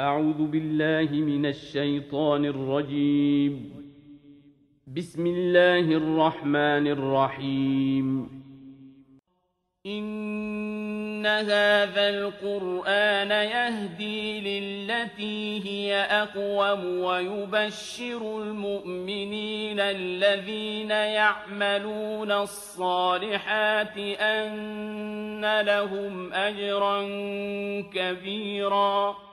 أعوذ بالله من الشيطان الرجيم. بسم الله الرحمن الرحيم. إن هذا القرآن يهدي للتي هي أقوم ويبشر المؤمنين الذين يعملون الصالحات أن لهم أجرا كبيرا.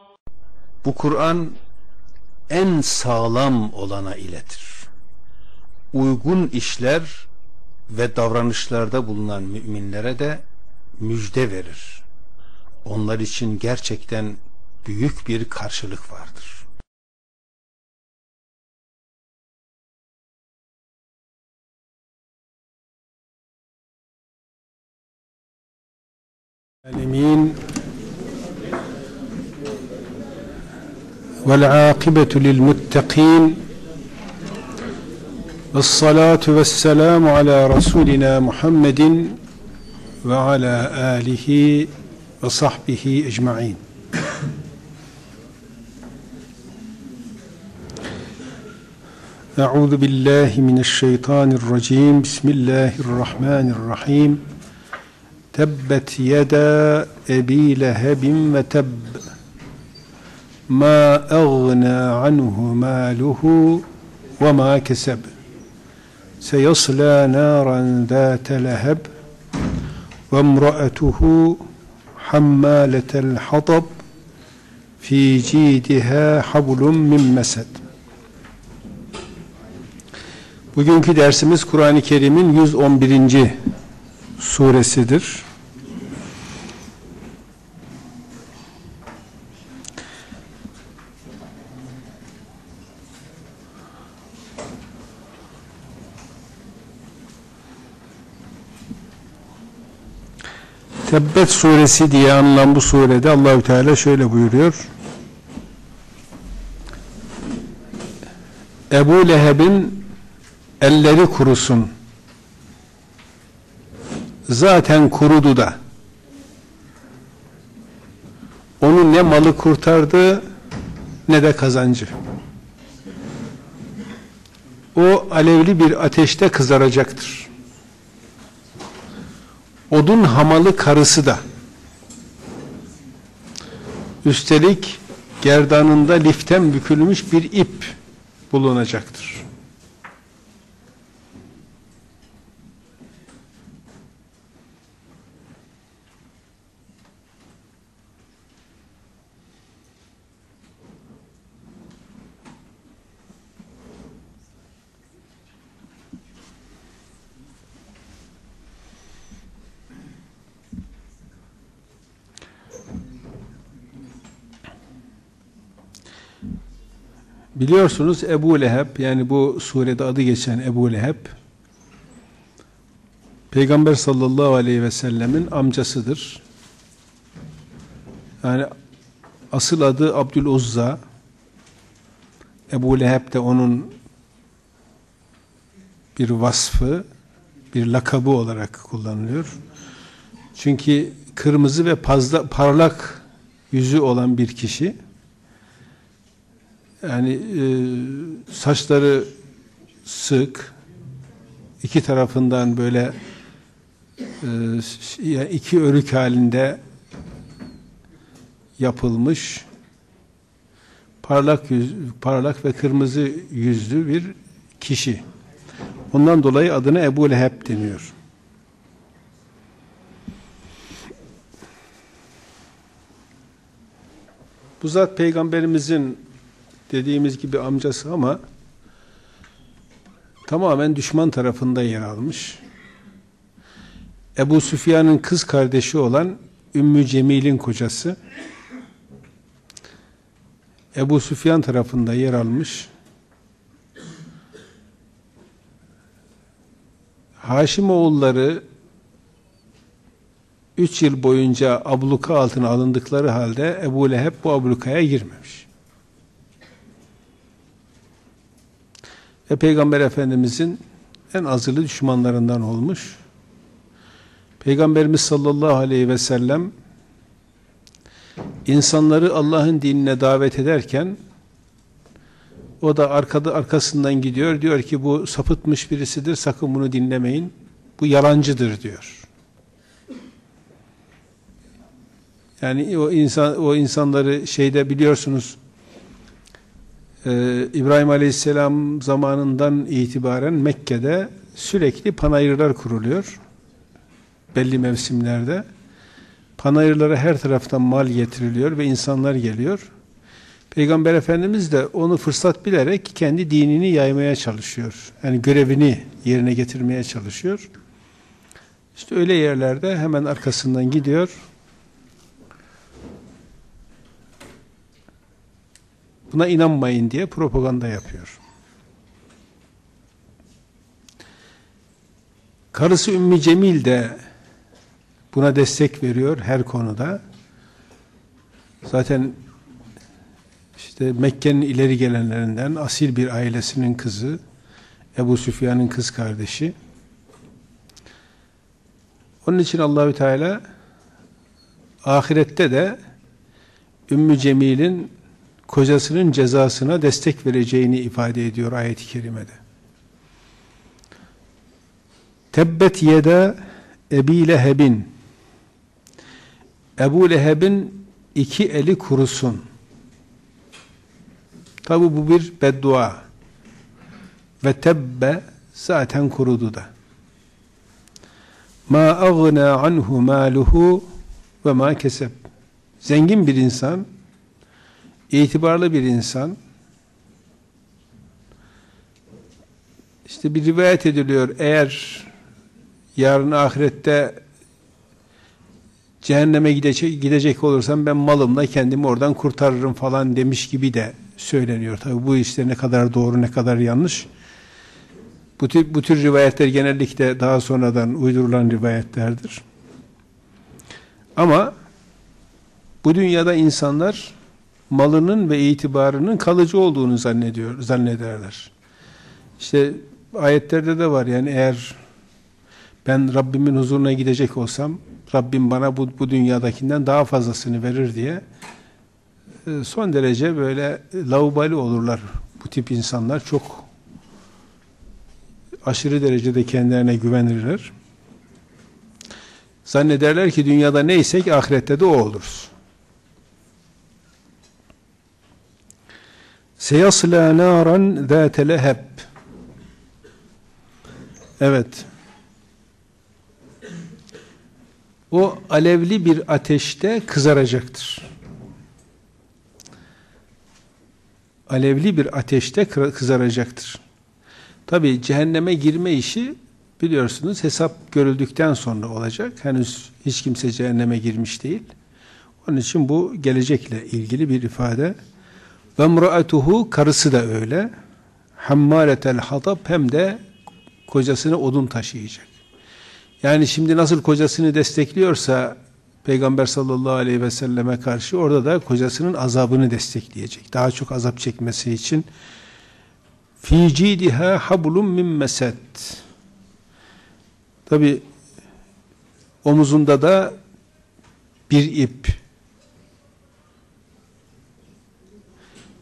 Bu Kur'an en sağlam olana iletir. Uygun işler ve davranışlarda bulunan müminlere de müjde verir. Onlar için gerçekten büyük bir karşılık vardır. والعاقبة للمتقين. والصلاة والسلام على رسولنا محمد وعلى آله وصحبه أجمعين. أعوذ بالله من الشيطان الرجيم. بسم الله الرحمن الرحيم. تبت يدا أبي لهب وتب ما أغنى عنه ماله وما كسب سيصلى نارا ذات لهب وامرأته حمالة الحطب في جيدها حبل من مسد Bugünkü dersimiz Kur'an-ı Kerim'in 111. suresidir. Tebbet suresi diye anılan bu surede Allahü Teala şöyle buyuruyor. Ebu Leheb'in elleri kurusun. Zaten kurudu da. Onun ne malı kurtardı ne de kazancı. O alevli bir ateşte kızaracaktır odun hamalı karısı da üstelik gerdanında liften bükülmüş bir ip bulunacaktır. Biliyorsunuz Ebu Leheb yani bu surede adı geçen Ebu Leheb Peygamber sallallahu aleyhi ve sellemin amcasıdır. Yani asıl adı Abdüluzza Ebu Leheb de onun bir vasfı bir lakabı olarak kullanılıyor. Çünkü kırmızı ve fazla parlak yüzü olan bir kişi yani e, saçları sık iki tarafından böyle e, iki örük halinde yapılmış parlak yüz, parlak ve kırmızı yüzlü bir kişi. Ondan dolayı adına Ebu Leheb deniyor. Bu zat peygamberimizin dediğimiz gibi amcası ama tamamen düşman tarafında yer almış. Ebu Süfyan'ın kız kardeşi olan Ümmü Cemil'in kocası Ebu Süfyan tarafında yer almış. Haşim oğulları üç yıl boyunca abluka altına alındıkları halde Ebu Leheb bu ablukaya girmemiş. Ve Peygamber Efendimizin en azılı düşmanlarından olmuş. Peygamberimiz sallallahu aleyhi ve sellem insanları Allah'ın dinine davet ederken o da arkada arkasından gidiyor. Diyor ki bu sapıtmış birisidir. Sakın bunu dinlemeyin. Bu yalancıdır diyor. Yani o insan o insanları şeyde biliyorsunuz e, İbrahim Aleyhisselam zamanından itibaren Mekke'de sürekli panayırlar kuruluyor. Belli mevsimlerde. Panayırlara her taraftan mal getiriliyor ve insanlar geliyor. Peygamber Efendimiz de onu fırsat bilerek kendi dinini yaymaya çalışıyor. Yani görevini yerine getirmeye çalışıyor. İşte öyle yerlerde hemen arkasından gidiyor. Buna inanmayın diye propaganda yapıyor. Karısı Ümmü Cemil de buna destek veriyor her konuda. Zaten işte Mekke'nin ileri gelenlerinden asil bir ailesinin kızı, Ebu Süfyan'ın kız kardeşi. Onun için Allahü Teala ahirette de Ümmü Cemil'in kocasının cezasına destek vereceğini ifade ediyor ayet-i kerimede. Tebbet yeda Ebi Leheb'in Ebu Leheb'in iki eli kurusun. Tabi bu bir beddua. Ve tebbe zaten kurudu da. Ma agna anhu maluhu ve ma keseb. Zengin bir insan, itibarlı bir insan, işte bir rivayet ediliyor, eğer yarın ahirette cehenneme gidecek, gidecek olursam ben malımla kendimi oradan kurtarırım falan demiş gibi de söyleniyor. Tabi bu işte ne kadar doğru ne kadar yanlış. Bu tür, bu tür rivayetler genellikle daha sonradan uydurulan rivayetlerdir. Ama bu dünyada insanlar malının ve itibarının kalıcı olduğunu zannediyor, zannederler. İşte ayetlerde de var yani eğer ben Rabbimin huzuruna gidecek olsam Rabbim bana bu, bu dünyadakinden daha fazlasını verir diye e, son derece böyle laubali olurlar bu tip insanlar. Çok aşırı derecede kendilerine güvenirler. Zannederler ki dünyada neysek ahirette de o oluruz. Seyasla naran zâte leheb Evet. O alevli bir ateşte kızaracaktır. Alevli bir ateşte kızaracaktır. Tabi cehenneme girme işi biliyorsunuz hesap görüldükten sonra olacak. Henüz hiç kimse cehenneme girmiş değil. Onun için bu gelecekle ilgili bir ifade. Ve mraatuhu karısı da öyle. Hammaletel hatab hem de kocasını odun taşıyacak. Yani şimdi nasıl kocasını destekliyorsa Peygamber sallallahu aleyhi ve selleme karşı orada da kocasının azabını destekleyecek. Daha çok azap çekmesi için fi cidiha hablum min mesed. Tabi omuzunda da bir ip.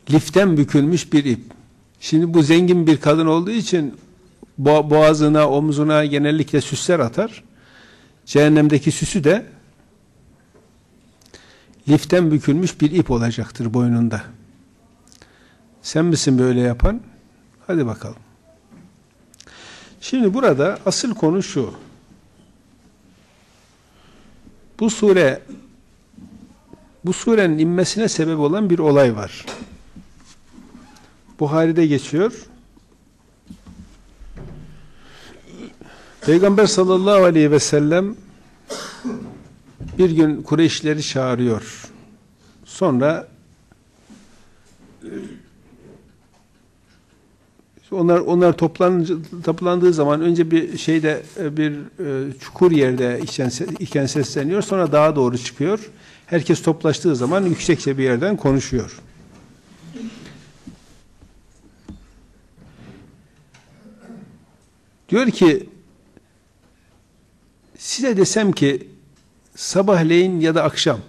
Liften bükülmüş bir ip. Şimdi bu zengin bir kadın olduğu için boğazına, omzuna genellikle süsler atar. Cehennemdeki süsü de liften bükülmüş bir ip olacaktır boynunda. Sen misin böyle yapan? Hadi bakalım. Şimdi burada asıl konu şu. Bu sure bu surenin inmesine sebep olan bir olay var. Buhari'de geçiyor. Peygamber sallallahu aleyhi ve sellem bir gün Kureyşleri çağırıyor. Sonra onlar onlar toplanınca, toplandığı zaman önce bir şeyde bir e, çukur yerde iken, iken sesleniyor. Sonra daha doğru çıkıyor. Herkes toplaştığı zaman yüksekçe bir yerden konuşuyor. Diyor ki size desem ki sabahleyin ya da akşam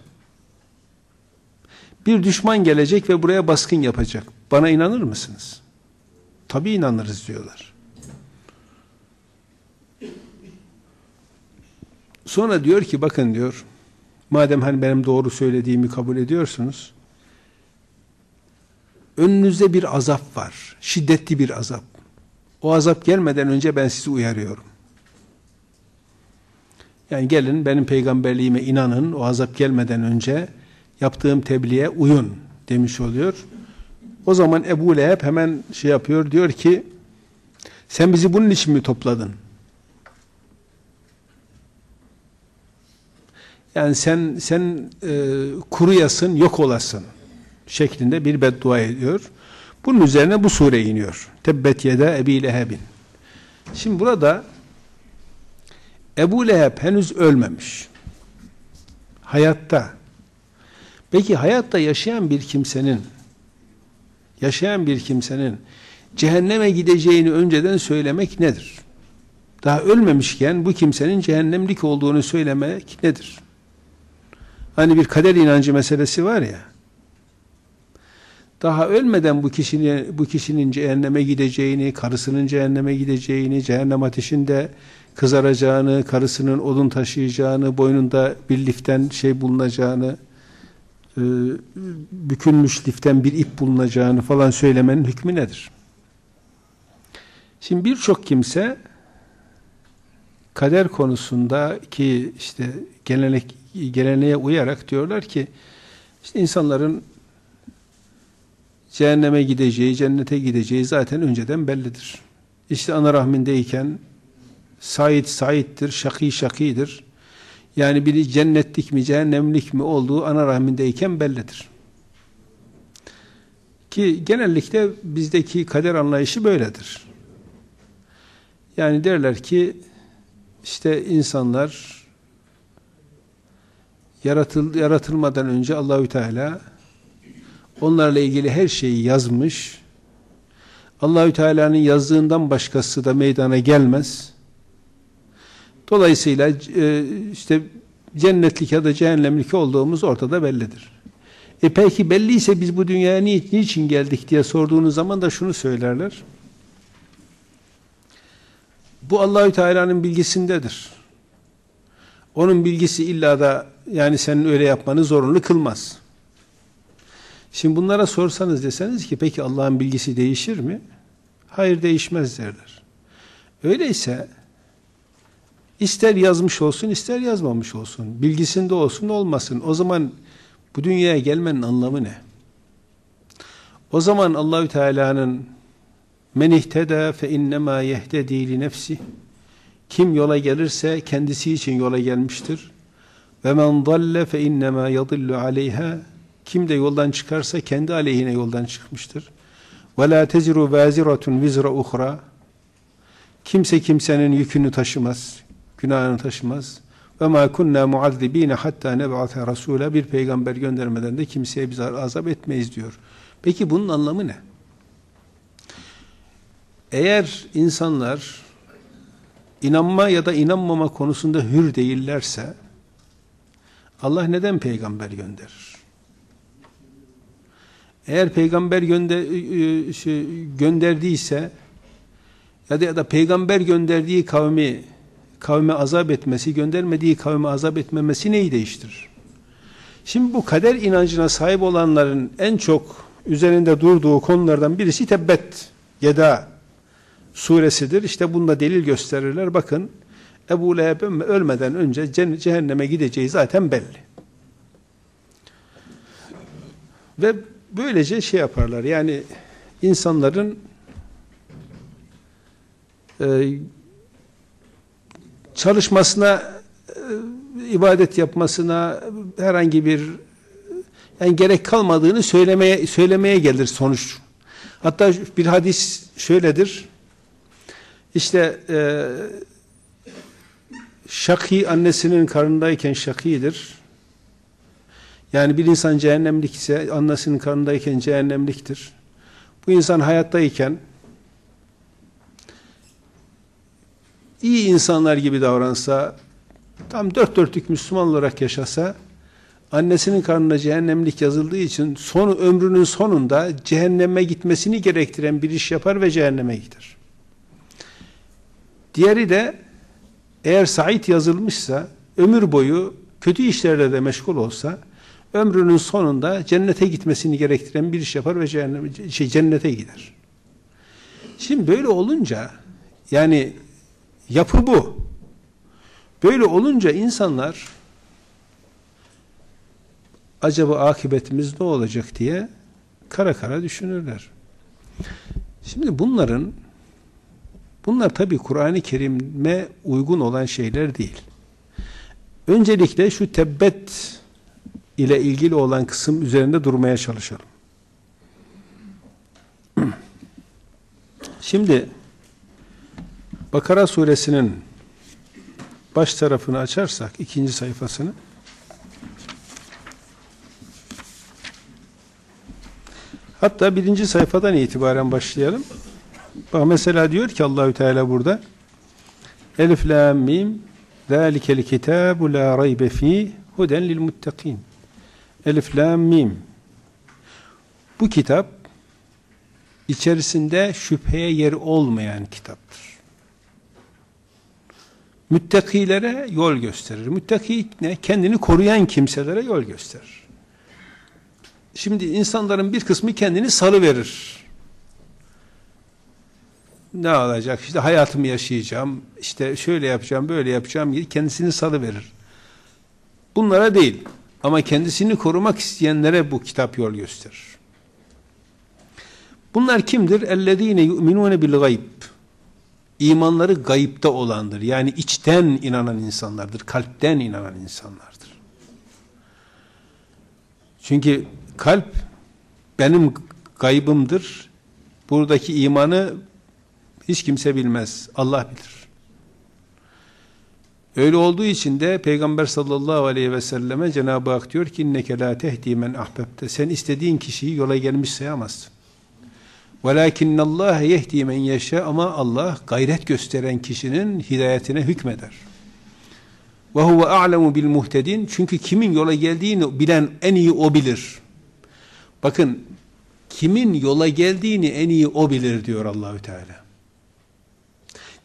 Bir düşman gelecek ve buraya baskın yapacak. Bana inanır mısınız? Tabii inanırız diyorlar. Sonra diyor ki bakın diyor madem hani benim doğru söylediğimi kabul ediyorsunuz önünüzde bir azap var. Şiddetli bir azap. O azap gelmeden önce ben sizi uyarıyorum. Yani gelin benim peygamberliğime inanın o azap gelmeden önce yaptığım tebliğe uyun demiş oluyor. O zaman Ebu Leheb hemen şey yapıyor diyor ki sen bizi bunun için mi topladın? Yani sen sen e, kuruyasın, yok olasın şeklinde bir beddua ediyor. Bunun üzerine bu sure iniyor. Tebbet yede Ebi Leheb'in. Şimdi burada Ebu Leheb henüz ölmemiş. Hayatta. Peki hayatta yaşayan bir kimsenin yaşayan bir kimsenin cehenneme gideceğini önceden söylemek nedir? Daha ölmemişken bu kimsenin cehennemlik olduğunu söylemek nedir? Hani bir kader inancı meselesi var ya. Daha ölmeden bu kişinin bu kişinin cehenneme gideceğini, karısının cehenneme gideceğini, cehennem ateşinde kızaracağını, karısının odun taşıyacağını, boynunda bir liften şey bulunacağını, e, bükülmüş liften bir ip bulunacağını falan söylemenin hükmü nedir? Şimdi birçok kimse kader konusunda ki işte gelenek, geleneğe uyarak diyorlar ki işte insanların cehenneme gideceği, cennete gideceği zaten önceden bellidir. İşte ana rahmindeyken Said Said'dir, Şakî Şakî'dir. Yani biri cennetlik mi, cehennemlik mi olduğu ana rahmindeyken bellidir. Ki genellikle bizdeki kader anlayışı böyledir. Yani derler ki işte insanlar yaratıl, yaratılmadan önce Allahü Teala onlarla ilgili her şeyi yazmış. Allahü Teala'nın yazdığından başkası da meydana gelmez. Dolayısıyla e, işte cennetlik ya da cehennemlik olduğumuz ortada bellidir. E peki belliyse biz bu dünyaya ni niçin geldik diye sorduğunuz zaman da şunu söylerler. Bu Allahü Teala'nın bilgisindedir. Onun bilgisi illa da yani senin öyle yapmanı zorunlu kılmaz. Şimdi bunlara sorsanız deseniz ki peki Allah'ın bilgisi değişir mi? Hayır değişmez derler. Öyleyse ister yazmış olsun ister yazmamış olsun. Bilgisinde olsun olmasın. O zaman bu dünyaya gelmenin anlamı ne? O zaman Allahü Teala'nın men ihteda fe innema yehtedi li nefsi kim yola gelirse kendisi için yola gelmiştir. Ve men dalle fe innema yadillu aleyha kim de yoldan çıkarsa kendi aleyhine yoldan çıkmıştır. La teziru vaziratun vizra uhra. Kimse kimsenin yükünü taşımaz, günahını taşımaz. Ma kunna muazzibine hatta neb'ate rasule bir peygamber göndermeden de kimseye biz azap etmeyiz diyor. Peki bunun anlamı ne? Eğer insanlar inanma ya da inanmama konusunda hür değillerse Allah neden peygamber gönderir? Eğer peygamber gönder, e, e, şey, gönderdiyse ya da, ya da peygamber gönderdiği kavmi kavme azap etmesi, göndermediği kavme azap etmemesi neyi değiştirir? Şimdi bu kader inancına sahip olanların en çok üzerinde durduğu konulardan birisi Tebbet Yeda suresidir. İşte bunda delil gösterirler. Bakın Ebu Leheb ölmeden önce cehenneme gideceği zaten belli. Ve böylece şey yaparlar. Yani insanların e, çalışmasına e, ibadet yapmasına herhangi bir yani gerek kalmadığını söylemeye söylemeye gelir sonuç. Hatta bir hadis şöyledir. İşte e, Şaki annesinin karnındayken şakidir. Yani bir insan cehennemlik ise annesinin karnındayken cehennemliktir. Bu insan hayattayken iyi insanlar gibi davransa, tam dört dörtlük Müslüman olarak yaşasa, annesinin karnına cehennemlik yazıldığı için son ömrünün sonunda cehenneme gitmesini gerektiren bir iş yapar ve cehenneme gider. Diğeri de eğer Said yazılmışsa ömür boyu kötü işlerle de meşgul olsa ömrünün sonunda cennete gitmesini gerektiren bir iş yapar ve cehenneme, şey, cennete gider. Şimdi böyle olunca yani yapı bu. Böyle olunca insanlar acaba akıbetimiz ne olacak diye kara kara düşünürler. Şimdi bunların bunlar tabi Kur'an-ı Kerim'e uygun olan şeyler değil. Öncelikle şu tebbet ile ilgili olan kısım üzerinde durmaya çalışalım. Şimdi Bakara suresinin baş tarafını açarsak ikinci sayfasını hatta birinci sayfadan itibaren başlayalım. Bak mesela diyor ki Allahü Teala burada Elif la mim zalikel kitabu la raybe fi huden lil muttakin. Elif la mim bu kitap içerisinde şüpheye yer olmayan kitaptır. Müttakilere yol gösterir. Müttaki ne? Kendini koruyan kimselere yol gösterir. Şimdi insanların bir kısmı kendini salı verir. Ne olacak? İşte hayatımı yaşayacağım, işte şöyle yapacağım, böyle yapacağım diye kendisini salı verir. Bunlara değil. Ama kendisini korumak isteyenlere bu kitap yol gösterir. Bunlar kimdir? اَلَّذ۪ينَ يُؤْمِنُونَ بِالْغَيْبِ İmanları gayipte olandır. Yani içten inanan insanlardır. Kalpten inanan insanlardır. Çünkü kalp benim gaybımdır. Buradaki imanı hiç kimse bilmez. Allah bilir. Öyle olduğu için de Peygamber sallallahu aleyhi ve selleme Cenab-ı Hak diyor ki inneke la tehdi men ahbebte. Sen istediğin kişiyi yola gelmiş sayamazsın. وَلَاكِنَّ اللّٰهَ يَهْدِي مَنْ يَشَاء Ama Allah gayret gösteren kişinin hidayetine hükmeder. وَهُوَ أَعْلَمُ بِالْمُهْتَدِينَ Çünkü kimin yola geldiğini bilen en iyi o bilir. Bakın, kimin yola geldiğini en iyi o bilir diyor Allahü Teala.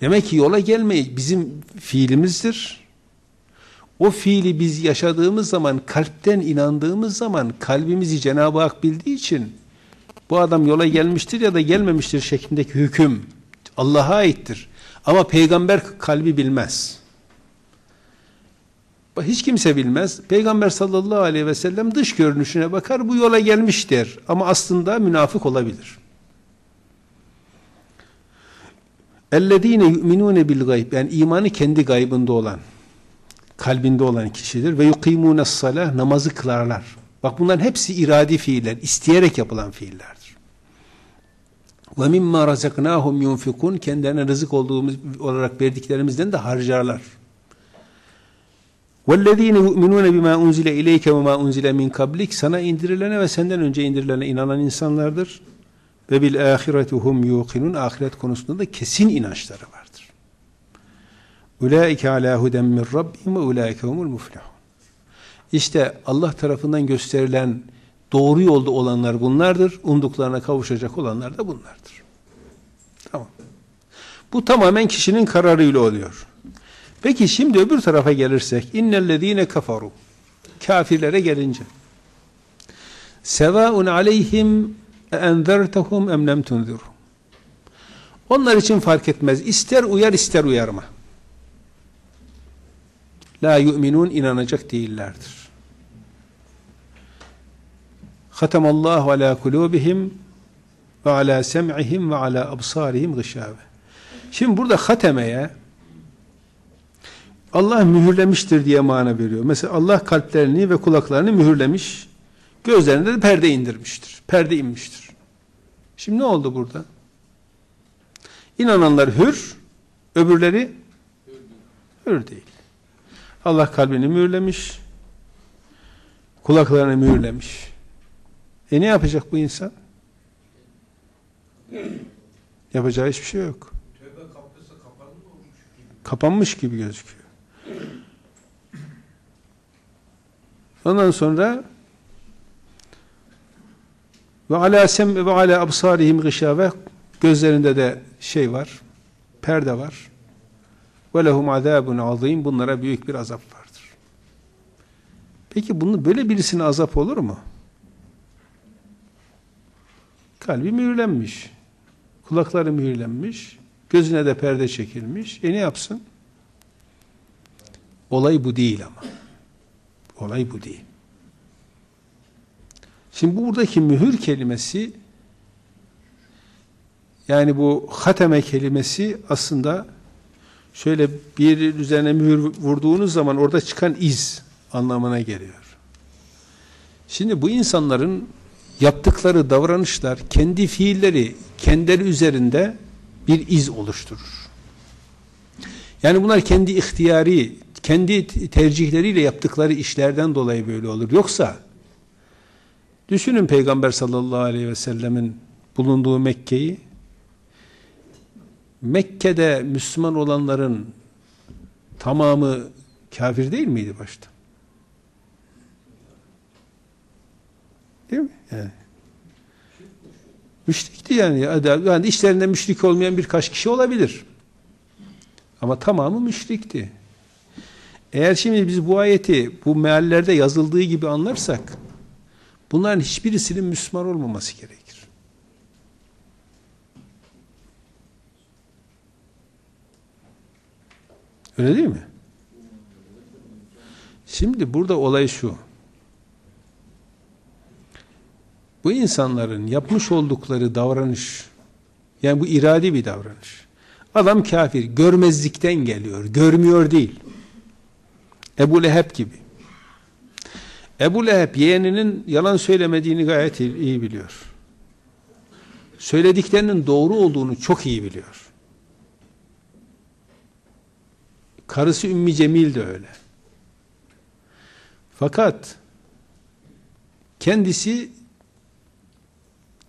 Demek ki yola gelmeyi bizim fiilimizdir. O fiili biz yaşadığımız zaman, kalpten inandığımız zaman kalbimizi Cenab-ı Hak bildiği için bu adam yola gelmiştir ya da gelmemiştir şeklindeki hüküm Allah'a aittir. Ama peygamber kalbi bilmez. Hiç kimse bilmez. Peygamber sallallahu aleyhi ve sellem dış görünüşüne bakar bu yola gelmiştir. Ama aslında münafık olabilir. اَلَّذ۪ينَ يُؤْمِنُونَ بِالْغَيْبِ Yani imanı kendi gaybında olan, kalbinde olan kişidir. Ve يُقِيمُونَ الصَّلَةِ Namazı kılarlar. Bak bunların hepsi iradi fiiller, isteyerek yapılan fiillerdir. Ve mimma razaknahum yunfikun kendilerine rızık olduğumuz olarak verdiklerimizden de harcarlar. وَالَّذ۪ينَ يُؤْمِنُونَ بِمَا اُنْزِلَ اِلَيْكَ وَمَا اُنْزِلَ مِنْ kablik Sana indirilene ve senden önce indirilene inanan insanlardır. Ve bil ahireti hum yuqinun ahiret konusunda da kesin inançları vardır. Ulaike ala huden min rabbihim ve ulaike humul muflihun. İşte Allah tarafından gösterilen doğru yolda olanlar bunlardır. Umduklarına kavuşacak olanlar da bunlardır. Tamam. Bu tamamen kişinin kararıyla oluyor. Peki şimdi öbür tarafa gelirsek innellezine kafaru kafirlere gelince sevaun aleyhim enzertehum em lem tunzirhum onlar için fark etmez. İster uyar ister uyarma. La yu'minun inanacak değillerdir. Hatamallahu ala kulubihim ve ala sem'ihim ve ala absarihim gışabe. Şimdi burada hatemeye Allah mühürlemiştir diye mana veriyor. Mesela Allah kalplerini ve kulaklarını mühürlemiş, gözlerinde de perde indirmiştir. Perde inmiştir. Şimdi ne oldu burada? İnananlar hür, öbürleri hür değil. Allah kalbini mühürlemiş, kulaklarını mühürlemiş. E ne yapacak bu insan? Yapacağı hiçbir şey yok. Kapanmış gibi gözüküyor. Ondan sonra ve ala sem ve ala absarihim gışave gözlerinde de şey var, perde var. Ve lehum azabun azim bunlara büyük bir azap vardır. Peki bunu böyle birisine azap olur mu? Kalbi mühürlenmiş. Kulakları mühürlenmiş. Gözüne de perde çekilmiş. E ne yapsın? Olay bu değil ama. Olay bu değil. Şimdi buradaki mühür kelimesi yani bu hateme kelimesi aslında şöyle bir üzerine mühür vurduğunuz zaman orada çıkan iz anlamına geliyor. Şimdi bu insanların yaptıkları davranışlar, kendi fiilleri, kendileri üzerinde bir iz oluşturur. Yani bunlar kendi ihtiyari, kendi tercihleriyle yaptıkları işlerden dolayı böyle olur. Yoksa düşünün Peygamber sallallahu aleyhi ve sellemin bulunduğu Mekke'yi Mekke'de Müslüman olanların tamamı kafir değil miydi başta? Değil mi? Yani. Müşrikti yani. yani. işlerinde müşrik olmayan birkaç kişi olabilir. Ama tamamı müşrikti. Eğer şimdi biz bu ayeti bu meallerde yazıldığı gibi anlarsak bunların hiçbirisinin Müslüman olmaması gerekir. Öyle değil mi? Şimdi burada olay şu. Bu insanların yapmış oldukları davranış, yani bu iradi bir davranış. Adam kafir, görmezlikten geliyor, görmüyor değil. Ebu Leheb gibi. Ebu Leheb yeğeninin yalan söylemediğini gayet iyi biliyor. Söylediklerinin doğru olduğunu çok iyi biliyor. Karısı Ümmü Cemil de öyle. Fakat kendisi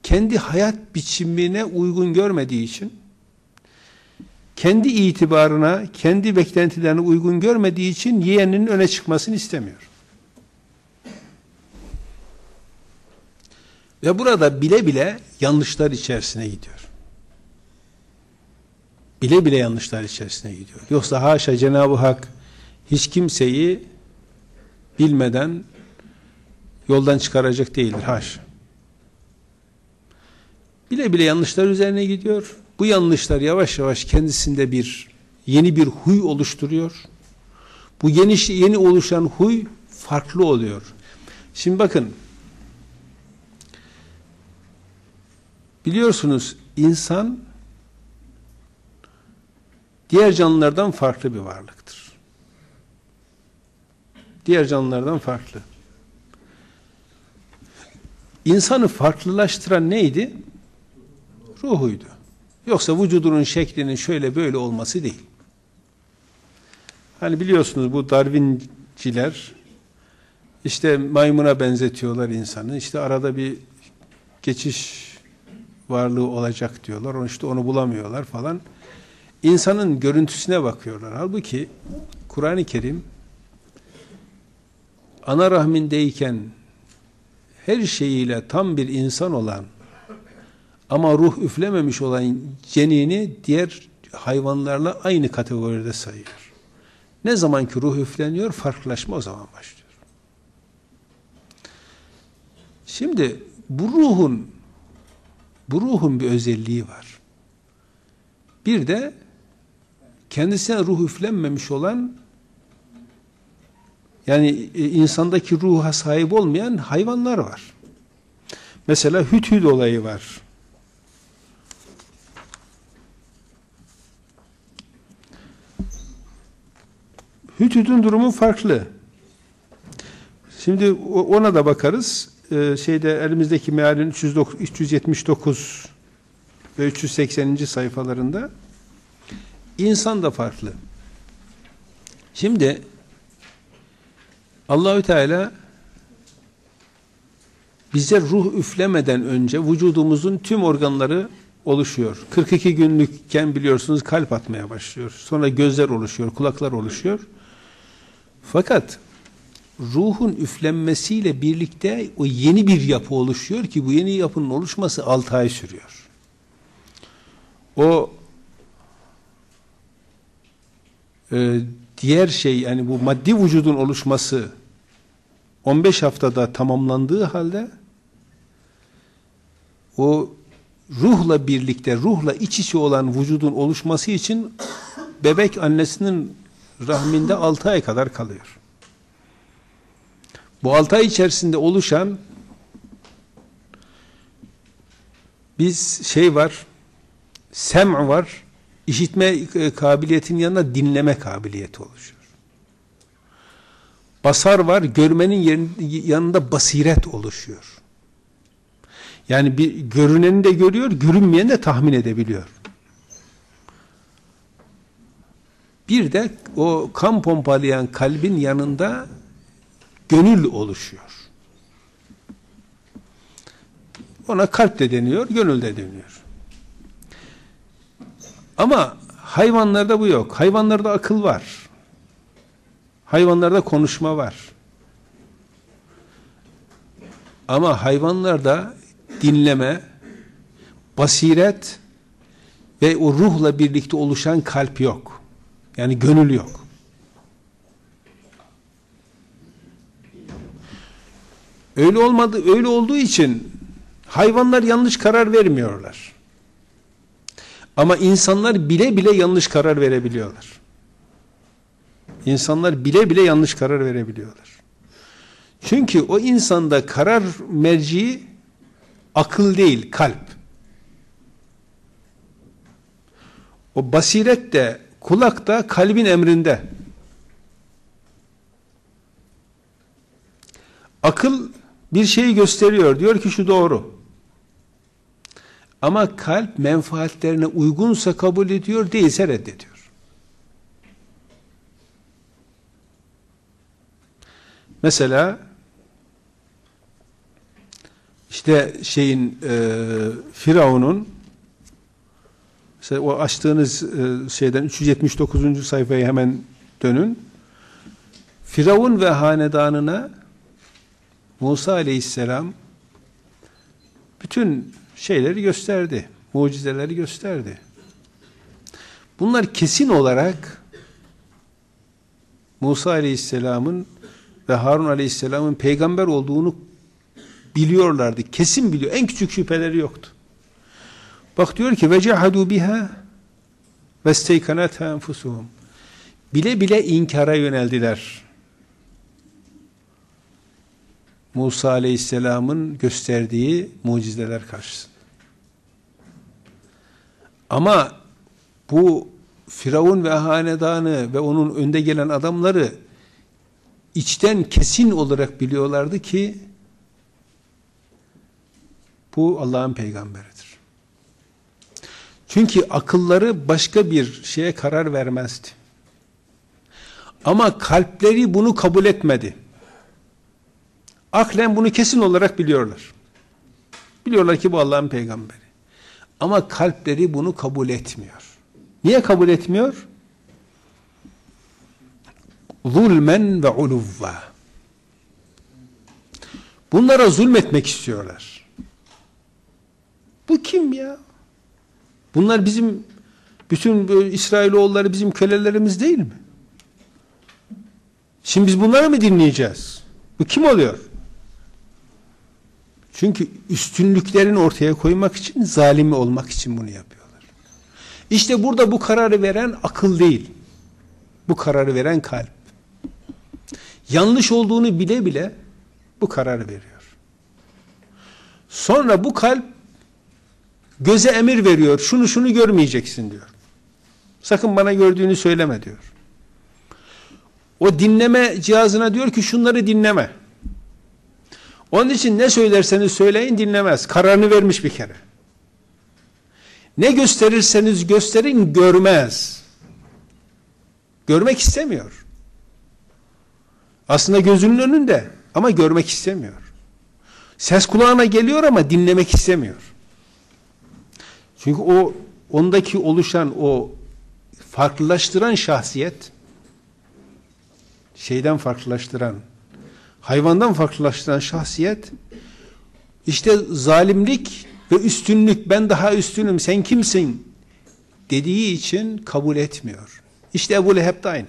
kendi hayat biçimine uygun görmediği için kendi itibarına, kendi beklentilerine uygun görmediği için yeğeninin öne çıkmasını istemiyor. Ve burada bile bile yanlışlar içerisine gidiyor. Bile bile yanlışlar içerisine gidiyor. Yoksa haşa Cenab-ı Hak hiç kimseyi bilmeden yoldan çıkaracak değildir. Haşa. Bile bile yanlışlar üzerine gidiyor. Bu yanlışlar yavaş yavaş kendisinde bir yeni bir huy oluşturuyor. Bu yeni yeni oluşan huy farklı oluyor. Şimdi bakın biliyorsunuz insan diğer canlılardan farklı bir varlıktır. Diğer canlılardan farklı. İnsanı farklılaştıran neydi? Ruhuydu. Yoksa vücudunun şeklinin şöyle böyle olması değil. Hani biliyorsunuz bu Darwinciler işte maymuna benzetiyorlar insanı. İşte arada bir geçiş varlığı olacak diyorlar. Onu işte onu bulamıyorlar falan. İnsanın görüntüsüne bakıyorlar. Halbuki Kur'an-ı Kerim ana rahmindeyken her şeyiyle tam bir insan olan ama ruh üflememiş olan cenini diğer hayvanlarla aynı kategoride sayıyor. Ne zaman ki ruh üfleniyor farklılaşma o zaman başlıyor. Şimdi bu ruhun bu ruhun bir özelliği var. Bir de kendisine ruh üflenmemiş olan yani e, insandaki ruha sahip olmayan hayvanlar var. Mesela hüthüd olayı var. Hütüd'ün durumu farklı. Şimdi ona da bakarız. Ee, şeyde elimizdeki mealin 379 ve 380. sayfalarında insan da farklı. Şimdi Allahü Teala bize ruh üflemeden önce vücudumuzun tüm organları oluşuyor. 42 günlükken biliyorsunuz kalp atmaya başlıyor. Sonra gözler oluşuyor, kulaklar oluşuyor. Fakat ruhun üflenmesiyle birlikte o yeni bir yapı oluşuyor ki bu yeni yapının oluşması 6 ay sürüyor. O e, diğer şey yani bu maddi vücudun oluşması 15 haftada tamamlandığı halde o ruhla birlikte, ruhla iç içe olan vücudun oluşması için bebek annesinin rahminde 6 ay kadar kalıyor. Bu 6 ay içerisinde oluşan biz şey var, sem var, işitme kabiliyetinin yanında dinleme kabiliyeti oluşuyor. Basar var, görmenin yanında basiret oluşuyor. Yani bir görüneni de görüyor, görünmeyeni de tahmin edebiliyor. Bir de o kan pompalayan kalbin yanında gönül oluşuyor. Ona kalp de deniyor, gönül de deniyor. Ama hayvanlarda bu yok. Hayvanlarda akıl var. Hayvanlarda konuşma var. Ama hayvanlarda dinleme, basiret ve o ruhla birlikte oluşan kalp yok. Yani gönül yok. Öyle olmadı, öyle olduğu için hayvanlar yanlış karar vermiyorlar. Ama insanlar bile bile yanlış karar verebiliyorlar. İnsanlar bile bile yanlış karar verebiliyorlar. Çünkü o insanda karar merciği akıl değil, kalp. O basiret de, kulak da kalbin emrinde. Akıl bir şeyi gösteriyor, diyor ki şu doğru. Ama kalp menfaatlerine uygunsa kabul ediyor, değilse reddediyor. Mesela işte şeyin e, Firavun'un o açtığınız e, şeyden 379. sayfaya hemen dönün. Firavun ve hanedanına Musa aleyhisselam bütün şeyleri gösterdi. Mucizeleri gösterdi. Bunlar kesin olarak Musa aleyhisselamın ve Harun aleyhisselamın peygamber olduğunu biliyorlardı. Kesin biliyor. En küçük şüpheleri yoktu. Bak diyor ki vecehadu biha vesteykanatha enfusuhum. Bile bile inkara yöneldiler. Musa Aleyhisselam'ın gösterdiği mucizeler karşısında. Ama bu Firavun ve hanedanı ve onun önde gelen adamları içten kesin olarak biliyorlardı ki bu Allah'ın peygamberidir. Çünkü akılları başka bir şeye karar vermezdi. Ama kalpleri bunu kabul etmedi. Aklen bunu kesin olarak biliyorlar. Biliyorlar ki bu Allah'ın peygamberi. Ama kalpleri bunu kabul etmiyor. Niye kabul etmiyor? Zulmen ve uluvva. Bunlara zulmetmek istiyorlar. Bu kim ya? Bunlar bizim bütün İsrailoğulları bizim kölelerimiz değil mi? Şimdi biz bunları mı dinleyeceğiz? Bu kim oluyor? Çünkü üstünlüklerini ortaya koymak için, zalimi olmak için bunu yapıyorlar. İşte burada bu kararı veren akıl değil. Bu kararı veren kalp. Yanlış olduğunu bile bile bu kararı veriyor. Sonra bu kalp göze emir veriyor. Şunu şunu görmeyeceksin diyor. Sakın bana gördüğünü söyleme diyor. O dinleme cihazına diyor ki şunları dinleme. Onun için ne söylerseniz söyleyin dinlemez. Kararını vermiş bir kere. Ne gösterirseniz gösterin görmez. Görmek istemiyor. Aslında gözünün önünde ama görmek istemiyor. Ses kulağına geliyor ama dinlemek istemiyor. Çünkü o ondaki oluşan o farklılaştıran şahsiyet şeyden farklılaştıran hayvandan farklılaştıran şahsiyet işte zalimlik ve üstünlük ben daha üstünüm sen kimsin dediği için kabul etmiyor. İşte Ebu Leheb de aynı.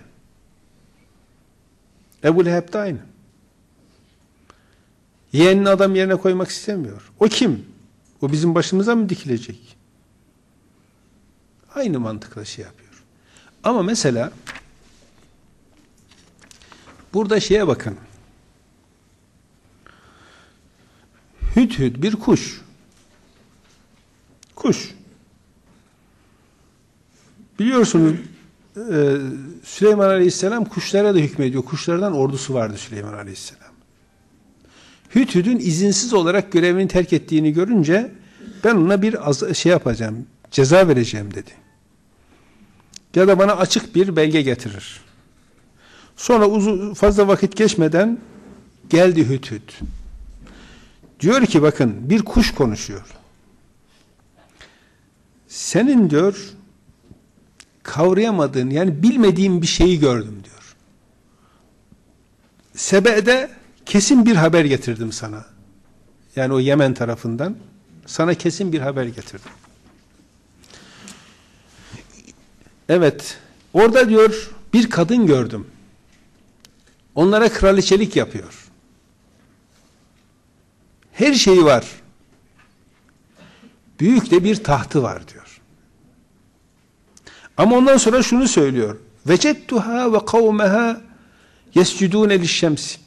Ebu Leheb de aynı. Yeğenini adam yerine koymak istemiyor. O kim? O bizim başımıza mı dikilecek? Aynı mantıkla şey yapıyor. Ama mesela burada şeye bakın. Hüt hüt bir kuş. Kuş. Biliyorsunuz e, Süleyman Aleyhisselam kuşlara da hükmediyor. Kuşlardan ordusu vardı Süleyman Aleyhisselam. Hüthüd'ün izinsiz olarak görevini terk ettiğini görünce ben ona bir az, şey yapacağım, ceza vereceğim dedi. Ya da bana açık bir belge getirir. Sonra uzun, fazla vakit geçmeden geldi Hüthüd. Diyor ki bakın bir kuş konuşuyor. Senin diyor kavrayamadığın yani bilmediğin bir şeyi gördüm diyor. Sebe'de kesin bir haber getirdim sana. Yani o Yemen tarafından sana kesin bir haber getirdim. Evet, orada diyor bir kadın gördüm. Onlara kraliçelik yapıyor. Her şeyi var. Büyük de bir tahtı var diyor. Ama ondan sonra şunu söylüyor. Vecettuha ve kavmeha yescudune lişşemsi.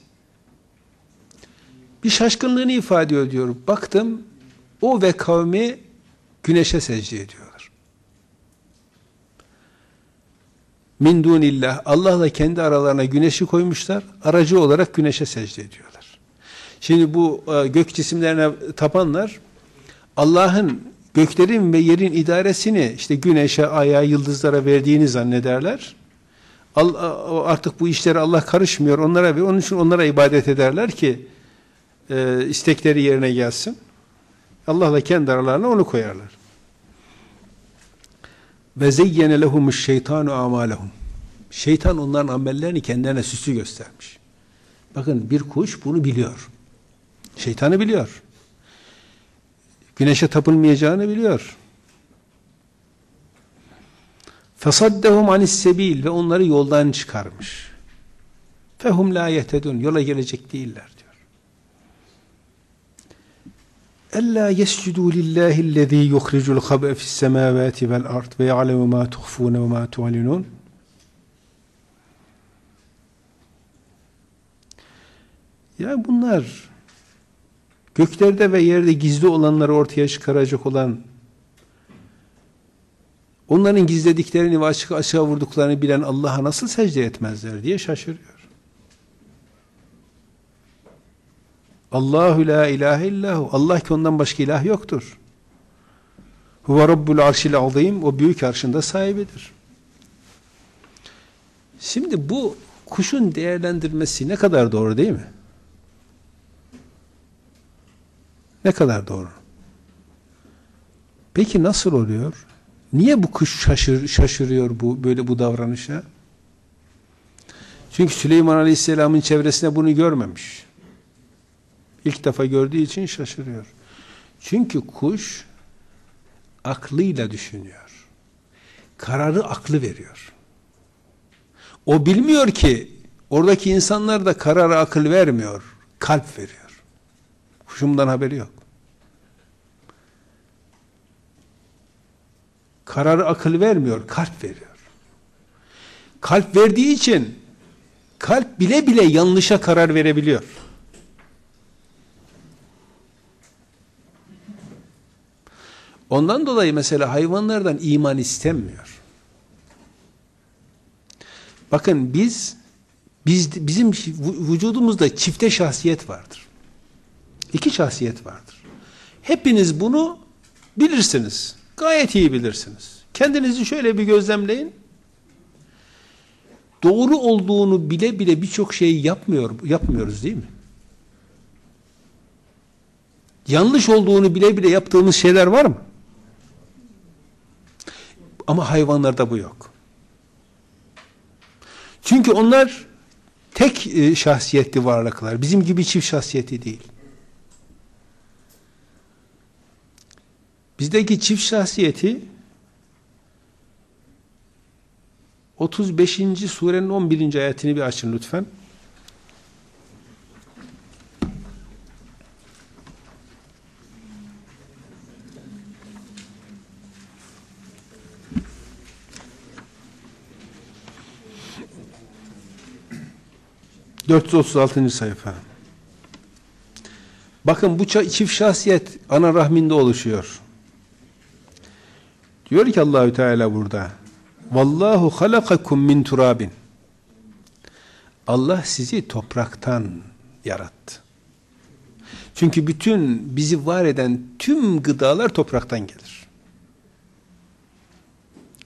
Bir şaşkınlığını ifade ediyor diyor. Baktım o ve kavmi güneşe secde ediyorlar. Min dunillah Allah'la kendi aralarına güneşi koymuşlar. Aracı olarak güneşe secde ediyorlar. Şimdi bu e, gök cisimlerine tapanlar Allah'ın göklerin ve yerin idaresini işte güneşe, aya, yıldızlara verdiğini zannederler. Artık bu işlere Allah karışmıyor onlara ve onun için onlara ibadet ederler ki e, istekleri yerine gelsin. Allah'la kendi aralarına onu koyarlar. Ve zeyyene lehumuş şeytanu amalehum. Şeytan onların amellerini kendilerine süslü göstermiş. Bakın bir kuş bunu biliyor. Şeytanı biliyor. Güneşe tapılmayacağını biliyor. Fesaddehum anis sebil ve onları yoldan çıkarmış. Fehum la yetedun yola gelecek değiller diyor. Ella yescudu lillahi allazi yuhricul khab'a fis semavati vel ard ve ya'lemu ma tuhfun ve ma tu'linun. Ya bunlar göklerde ve yerde gizli olanları ortaya çıkaracak olan onların gizlediklerini ve açık açığa vurduklarını bilen Allah'a nasıl secde etmezler diye şaşırıyor. Allahu la ilahe illahu. Allah ki ondan başka ilah yoktur. Huve Rabbul arşil azim. O büyük arşında sahibidir. Şimdi bu kuşun değerlendirmesi ne kadar doğru değil mi? Ne kadar doğru? Peki nasıl oluyor? Niye bu kuş şaşır, şaşırıyor bu böyle bu davranışa? Çünkü Süleyman Aleyhisselam'ın çevresinde bunu görmemiş. İlk defa gördüğü için şaşırıyor. Çünkü kuş aklıyla düşünüyor. Kararı aklı veriyor. O bilmiyor ki oradaki insanlar da kararı akıl vermiyor. Kalp veriyor. Kuşumdan haberi yok. Kararı akıl vermiyor, kalp veriyor. Kalp verdiği için kalp bile bile yanlışa karar verebiliyor. Ondan dolayı mesela hayvanlardan iman istenmiyor. Bakın biz, biz bizim vücudumuzda çifte şahsiyet vardır. İki şahsiyet vardır. Hepiniz bunu bilirsiniz. Gayet iyi bilirsiniz. Kendinizi şöyle bir gözlemleyin. Doğru olduğunu bile bile birçok şeyi yapmıyor, yapmıyoruz değil mi? Yanlış olduğunu bile bile yaptığımız şeyler var mı? Ama hayvanlarda bu yok. Çünkü onlar tek e, şahsiyetli varlıklar. Bizim gibi çift şahsiyeti değil. Bizdeki çift şahsiyeti 35. surenin 11. ayetini bir açın lütfen. ...436. sayfa. Bakın bu çift şahsiyet ana rahminde oluşuyor. Diyor ki Allahü Teala burada. Vallahu halakakum min turabin. Allah sizi topraktan yarattı. Çünkü bütün bizi var eden tüm gıdalar topraktan gelir.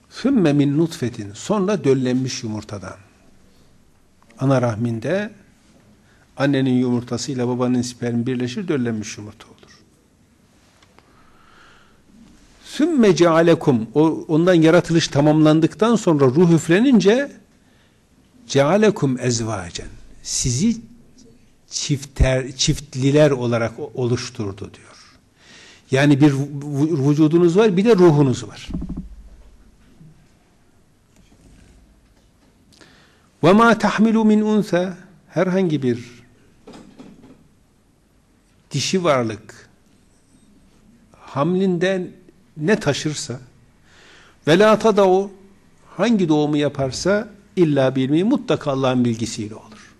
Sümme min nutfetin. Sonra döllenmiş yumurtadan. Ana rahminde annenin yumurtasıyla babanın spermi birleşir döllenmiş yumurta olur. Sümme cealekum ondan yaratılış tamamlandıktan sonra ruh üflenince cealekum ezvacen sizi çifter, çiftliler olarak oluşturdu diyor. Yani bir vücudunuz var bir de ruhunuz var. Ve ma tahmilu min unsa herhangi bir dişi varlık hamlinden ne taşırsa velata da o hangi doğumu yaparsa illa bilmeyi mutlaka Allah'ın bilgisiyle olur.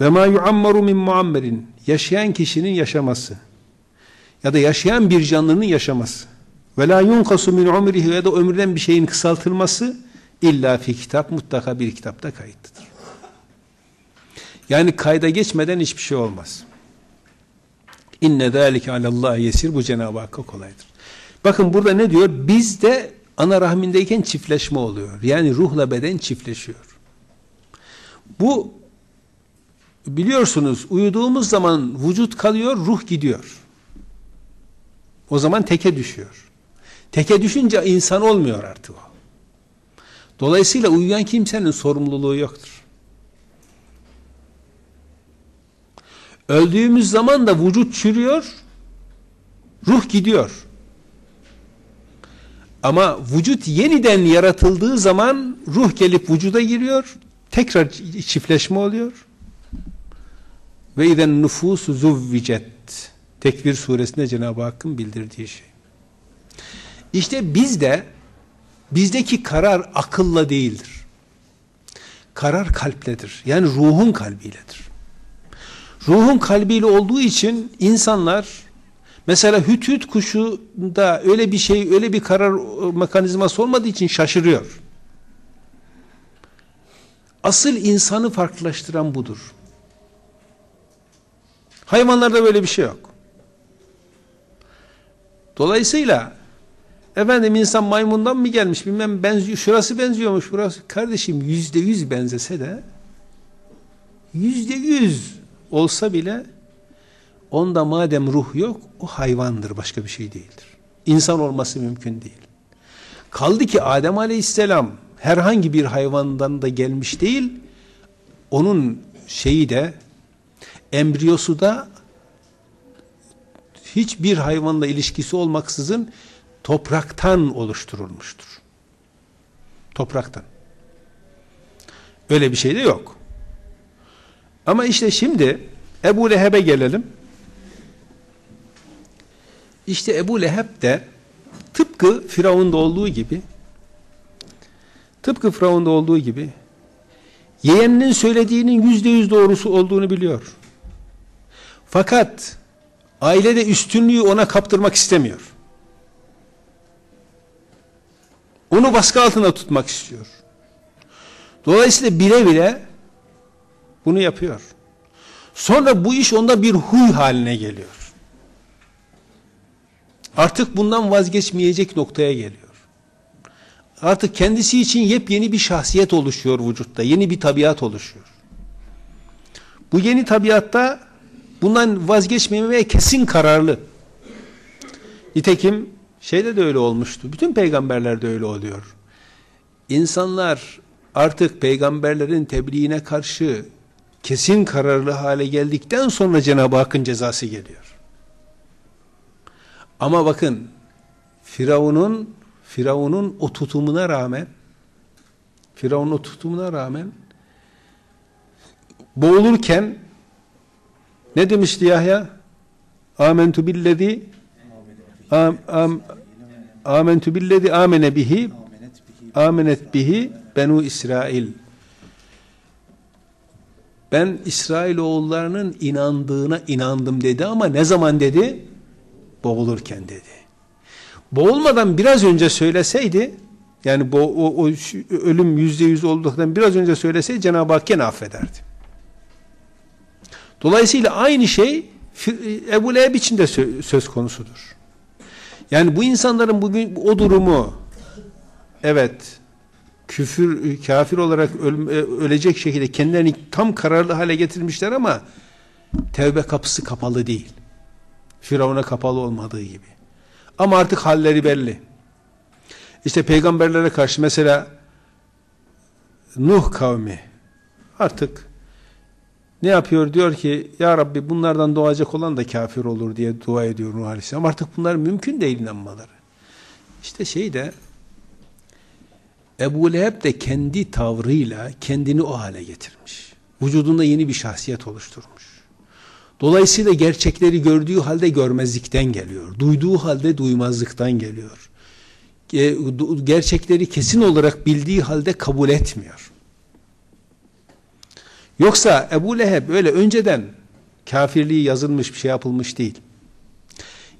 Ve ma yuammaru min muammerin yaşayan kişinin yaşaması ya da yaşayan bir canlının yaşaması ve la yunkasu min umrihi ya da ömründen bir şeyin kısaltılması illa fi kitap mutlaka bir kitapta kayıtlıdır. Yani kayda geçmeden hiçbir şey olmaz. İnne zâlike alallâhi yesir. Bu Cenab-ı Hakk'a kolaydır. Bakın burada ne diyor? Bizde ana rahmindeyken çiftleşme oluyor. Yani ruhla beden çiftleşiyor. Bu biliyorsunuz uyuduğumuz zaman vücut kalıyor, ruh gidiyor. O zaman teke düşüyor. Teke düşünce insan olmuyor artık o. Dolayısıyla uyuyan kimsenin sorumluluğu yoktur. Öldüğümüz zaman da vücut çürüyor, ruh gidiyor. Ama vücut yeniden yaratıldığı zaman ruh gelip vücuda giriyor, tekrar çiftleşme oluyor. Ve iden nüfusu zuvvicet. Tekvir suresinde Cenab-ı Hakk'ın bildirdiği şey. İşte bizde bizdeki karar akılla değildir. Karar kalpledir. Yani ruhun kalbiyledir. Ruhun kalbiyle olduğu için insanlar mesela hüt hüt kuşu da öyle bir şey, öyle bir karar mekanizması olmadığı için şaşırıyor. Asıl insanı farklılaştıran budur. Hayvanlarda böyle bir şey yok. Dolayısıyla efendim insan maymundan mı gelmiş bilmem benziyor, şurası benziyormuş burası. Kardeşim yüzde yüz benzese de yüzde yüz olsa bile onda madem ruh yok o hayvandır başka bir şey değildir. İnsan olması mümkün değil. Kaldı ki Adem aleyhisselam herhangi bir hayvandan da gelmiş değil onun şeyi de embriyosu da hiçbir hayvanla ilişkisi olmaksızın topraktan oluşturulmuştur. Topraktan. Öyle bir şey de yok. Ama işte şimdi Ebu Leheb'e gelelim. İşte Ebu Leheb de tıpkı Firavun'da olduğu gibi tıpkı Firavun'da olduğu gibi yeğeninin söylediğinin yüzde yüz doğrusu olduğunu biliyor. Fakat ailede üstünlüğü ona kaptırmak istemiyor. Onu baskı altında tutmak istiyor. Dolayısıyla bile bile bunu yapıyor. Sonra bu iş onda bir huy haline geliyor. Artık bundan vazgeçmeyecek noktaya geliyor. Artık kendisi için yepyeni bir şahsiyet oluşuyor vücutta. Yeni bir tabiat oluşuyor. Bu yeni tabiatta bundan vazgeçmemeye kesin kararlı. Nitekim şeyde de öyle olmuştu. Bütün peygamberlerde öyle oluyor. İnsanlar artık peygamberlerin tebliğine karşı kesin kararlı hale geldikten sonra Cenab-ı Hakk'ın cezası geliyor. Ama bakın Firavun'un Firavun'un o tutumuna rağmen Firavun'un o tutumuna rağmen boğulurken ne demişti Yahya? Amentu billezi am, am, amentu billezi amene bihi amenet bihi benu İsrail ben İsrail oğullarının inandığına inandım dedi ama ne zaman dedi? Boğulurken dedi. Boğulmadan biraz önce söyleseydi yani bu, o, o ölüm yüzde yüz olduktan biraz önce söyleseydi Cenab-ı Hak gene affederdi. Dolayısıyla aynı şey Ebu Leheb için de söz konusudur. Yani bu insanların bugün o durumu evet küfür, kafir olarak ölecek şekilde kendilerini tam kararlı hale getirmişler ama tevbe kapısı kapalı değil. Firavun'a kapalı olmadığı gibi. Ama artık halleri belli. İşte peygamberlere karşı mesela Nuh kavmi artık ne yapıyor? Diyor ki ya Rabbi bunlardan doğacak olan da kafir olur diye dua ediyor Nuh Aleyhisselam. Artık bunlar mümkün değil inanmaları. İşte şey de Ebu Leheb de kendi tavrıyla kendini o hale getirmiş. Vücudunda yeni bir şahsiyet oluşturmuş. Dolayısıyla gerçekleri gördüğü halde görmezlikten geliyor. Duyduğu halde duymazlıktan geliyor. Gerçekleri kesin olarak bildiği halde kabul etmiyor. Yoksa Ebu Leheb öyle önceden kafirliği yazılmış bir şey yapılmış değil.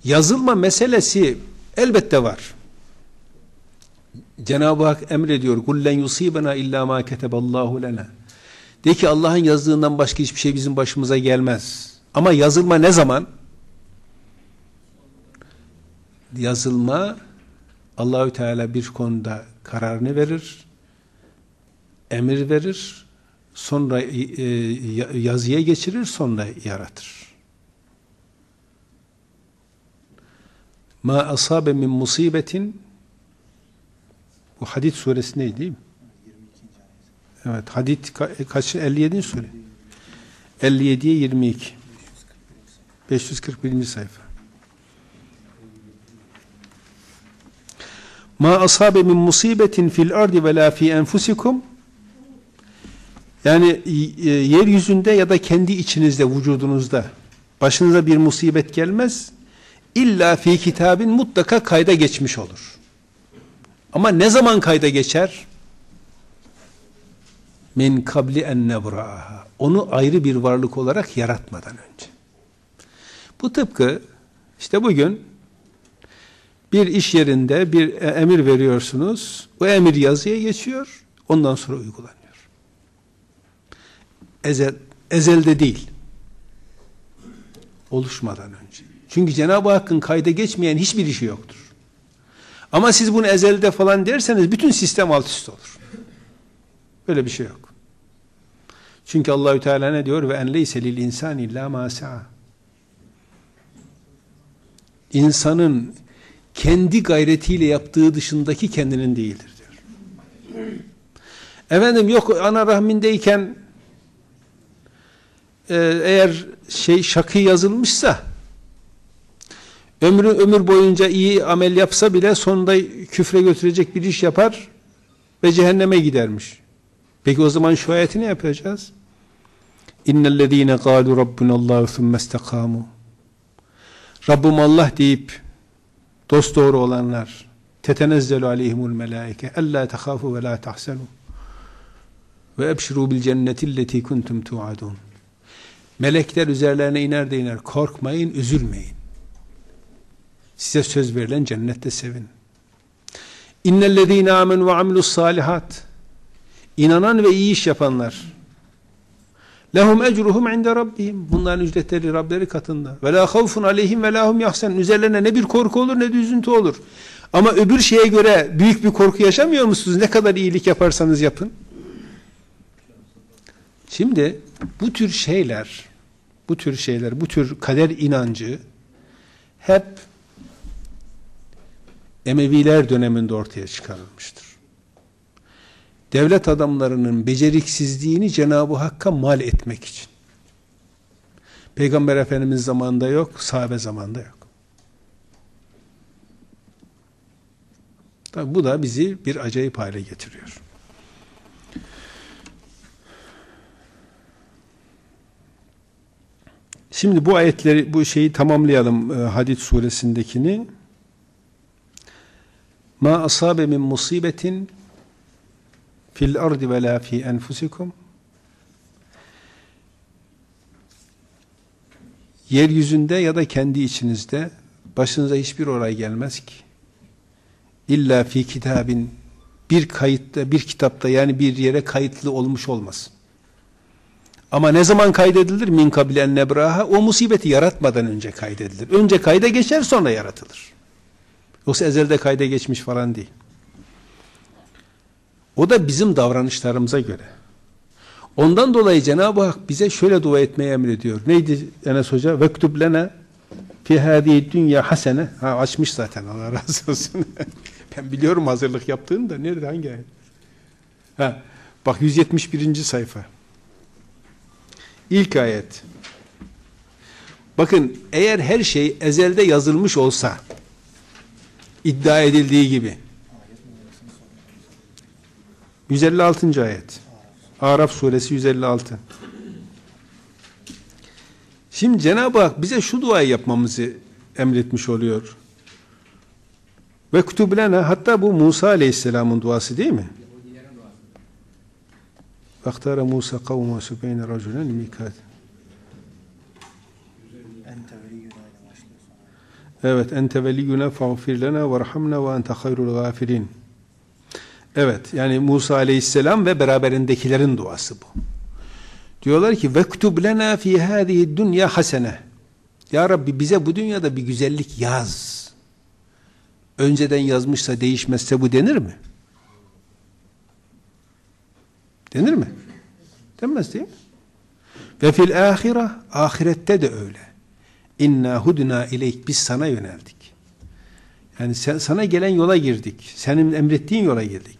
Yazılma meselesi elbette var. Cenab-ı Hak emrediyor. Kullen yusibena illa ma keteballahu lena. De ki Allah'ın yazdığından başka hiçbir şey bizim başımıza gelmez. Ama yazılma ne zaman? Yazılma Allahü Teala bir konuda kararını verir, emir verir, sonra e, yazıya geçirir, sonra yaratır. Ma asabe min musibetin bu Hadid suresindeydi değil mi? Evet, Hadid ka kaç 57. sure. 57'ye 22. 541. sayfa. Ma asabe min musibetin fil ardi ve la fi enfusikum yani e, yeryüzünde ya da kendi içinizde, vücudunuzda başınıza bir musibet gelmez. İlla fi kitabin mutlaka kayda geçmiş olur. Ama ne zaman kayda geçer? Min kabli en nebra'aha. Onu ayrı bir varlık olarak yaratmadan önce. Bu tıpkı işte bugün bir iş yerinde bir emir veriyorsunuz. O emir yazıya geçiyor. Ondan sonra uygulanıyor. Ezel, ezelde değil. Oluşmadan önce. Çünkü Cenab-ı Hakk'ın kayda geçmeyen hiçbir işi yoktur. Ama siz bunu ezelde falan derseniz bütün sistem alt üst olur. Böyle bir şey yok. Çünkü Allahü Teala ne diyor? Ve en leyse lil insan illa ma İnsanın kendi gayretiyle yaptığı dışındaki kendinin değildir diyor. Efendim yok ana rahmindeyken e, eğer şey şakı yazılmışsa ömrü ömür boyunca iyi amel yapsa bile sonunda küfre götürecek bir iş yapar ve cehenneme gidermiş. Peki o zaman şu ayeti ne yapacağız? İnnellezîne gâlu rabbunallâhu thumme istekâmû Rabbim Allah deyip dost doğru olanlar tetenezzelu aleyhimul melaike ella tehafu ve la tahsenu ve ebşiru bil cennetilleti kuntum tuadun melekler üzerlerine iner de iner korkmayın üzülmeyin size söz verilen cennette sevin innellezine amen ve amilus salihat inanan ve iyi iş yapanlar Lehum ecruhum inde rabbihim. Bunların ücretleri Rableri katında. Ve la havfun aleyhim ve lahum yahsen. Üzerlerine ne bir korku olur ne de üzüntü olur. Ama öbür şeye göre büyük bir korku yaşamıyor musunuz? Ne kadar iyilik yaparsanız yapın. Şimdi bu tür şeyler, bu tür şeyler, bu tür kader inancı hep Emeviler döneminde ortaya çıkarılmıştır. devlet adamlarının beceriksizliğini Cenab-ı Hakk'a mal etmek için. Peygamber Efendimiz zamanında yok, sahabe zamanında yok. Tabi bu da bizi bir acayip hale getiriyor. Şimdi bu ayetleri, bu şeyi tamamlayalım e, Hadid suresindekini. Ma asabe min musibetin fil ardi ve la fi enfusikum yeryüzünde ya da kendi içinizde başınıza hiçbir olay gelmez ki. İlla fi kitabin bir kayıtta, bir kitapta yani bir yere kayıtlı olmuş olmaz. Ama ne zaman kaydedilir? Min kabilen nebraha o musibeti yaratmadan önce kaydedilir. Önce kayda geçer sonra yaratılır. Yoksa ezelde kayda geçmiş falan değil. O da bizim davranışlarımıza göre. Ondan dolayı Cenab-ı Hak bize şöyle dua etmeyi emrediyor. Neydi Enes Hoca? Vektub lena fi hadihi dünya hasene. Ha açmış zaten Allah razı olsun. ben biliyorum hazırlık yaptığını da. Nerede hangi ayet? Ha, bak 171. sayfa. İlk ayet. Bakın eğer her şey ezelde yazılmış olsa iddia edildiği gibi 156. ayet. Araf suresi 156. Şimdi Cenab-ı Hak bize şu duayı yapmamızı emretmiş oluyor. Ve kutublena hatta bu Musa Aleyhisselam'ın duası değil mi? Vaktara Musa kavme sübeyne raculen mikat. Evet, ente veliyyuna fağfir lena verhamna ve ente hayrul gafirin. Evet, yani Musa aleyhisselam ve beraberindekilerin duası bu. Diyorlar ki vektub lena fi hadihi dunya hasene. Ya Rabbi bize bu dünyada bir güzellik yaz. Önceden yazmışsa değişmezse bu denir mi? Denir mi? Denmez değil mi? Ve fil ahire ahirette de öyle. İnna hudna ileyk biz sana yöneldik. Yani sen, sana gelen yola girdik. Senin emrettiğin yola girdik.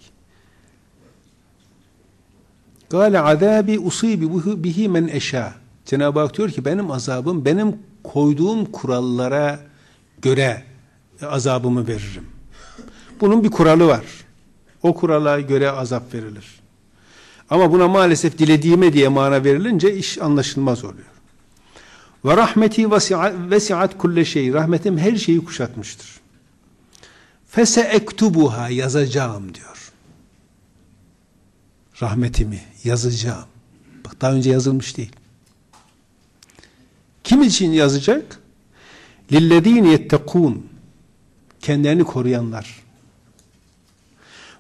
Gale azabi usibi bihi men eşa. Cenab-ı Hak diyor ki benim azabım benim koyduğum kurallara göre azabımı veririm. Bunun bir kuralı var. O kurala göre azap verilir. Ama buna maalesef dilediğime diye mana verilince iş anlaşılmaz oluyor. Ve rahmeti vesiat kulle şey. Rahmetim her şeyi kuşatmıştır. Fese ektubuha yazacağım diyor. Rahmetimi yazacağım. Bak daha önce yazılmış değil. Kim için yazacak? Lillezine yettekûn. Kendilerini koruyanlar.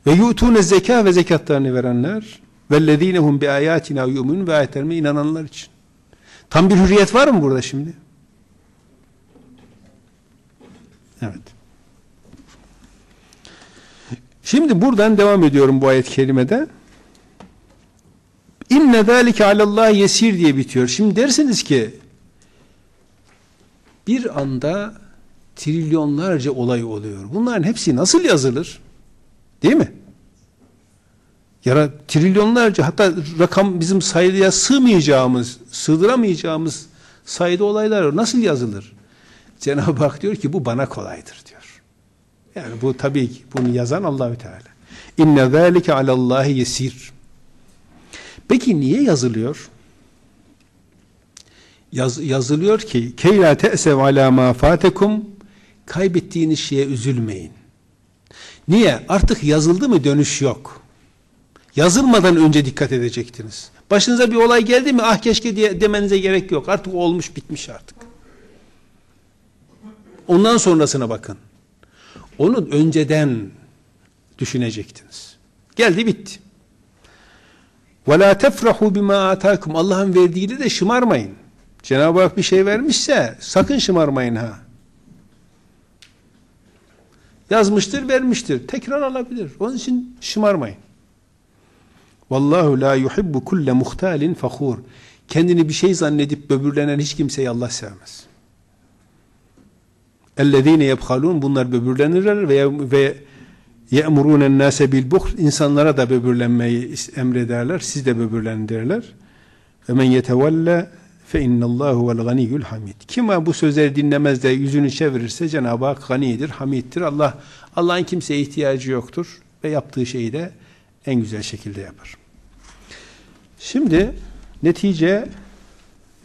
Ve yu'tûne zeka ve zekatlarını verenler. Vellezinehum bi ayatina yu'minun ve ayetlerime inananlar için. Tam bir hürriyet var mı burada şimdi? Evet. Şimdi buradan devam ediyorum bu ayet-i kerimede. İnne zâlike alallah yesir diye bitiyor. Şimdi dersiniz ki bir anda trilyonlarca olay oluyor. Bunların hepsi nasıl yazılır? Değil mi? Ya trilyonlarca hatta rakam bizim sayıya sığmayacağımız, sığdıramayacağımız sayıda olaylar nasıl yazılır? Cenab-ı Hak diyor ki bu bana kolaydır diyor. Yani bu tabii ki bunu yazan Allahü Teala. İnne zâlike alallahi yesir. Peki niye yazılıyor? Yaz, yazılıyor ki keyla te'sev ala ma fatekum kaybettiğiniz şeye üzülmeyin. Niye? Artık yazıldı mı dönüş yok Yazılmadan önce dikkat edecektiniz. Başınıza bir olay geldi mi ah keşke diye demenize gerek yok. Artık olmuş bitmiş artık. Ondan sonrasına bakın. Onu önceden düşünecektiniz. Geldi bitti. وَلَا تَفْرَحُوا بِمَا آتَاكُمْ Allah'ın verdiğiyle de şımarmayın. Cenab-ı Hak bir şey vermişse sakın şımarmayın ha. Yazmıştır, vermiştir. Tekrar alabilir. Onun için şımarmayın. Vallahu la yuhibbu kulle muhtalin fakhur. Kendini bir şey zannedip böbürlenen hiç kimseyi Allah sevmez. Ellezine yebhalun bunlar böbürlenirler ve ve ye'murûnen nâse bil buhl insanlara da böbürlenmeyi emrederler. Siz de böbürlenin derler. Ve men yetevelle fe innallahu vel ganiyyul hamid. Kim bu sözleri dinlemez de yüzünü çevirirse Cenab-ı Hak ganidir, hamiddir. Allah Allah'ın kimseye ihtiyacı yoktur ve yaptığı şeyi de en güzel şekilde yapar. Şimdi netice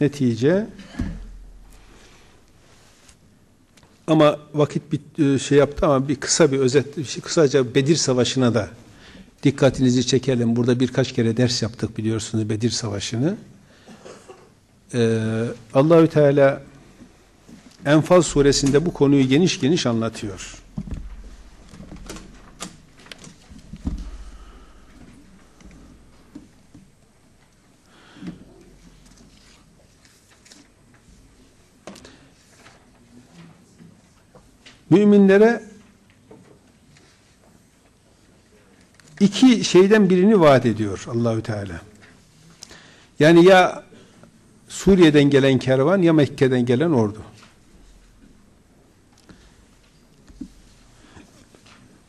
netice ama vakit bir e, şey yaptı ama bir kısa bir özet kısaca Bedir Savaşı'na da dikkatinizi çekelim. Burada birkaç kere ders yaptık biliyorsunuz Bedir Savaşı'nı. Ee, Allahü Teala Enfal suresinde bu konuyu geniş geniş anlatıyor. Müminlere iki şeyden birini vaat ediyor Allahü Teala. Yani ya Suriye'den gelen kervan ya Mekke'den gelen ordu.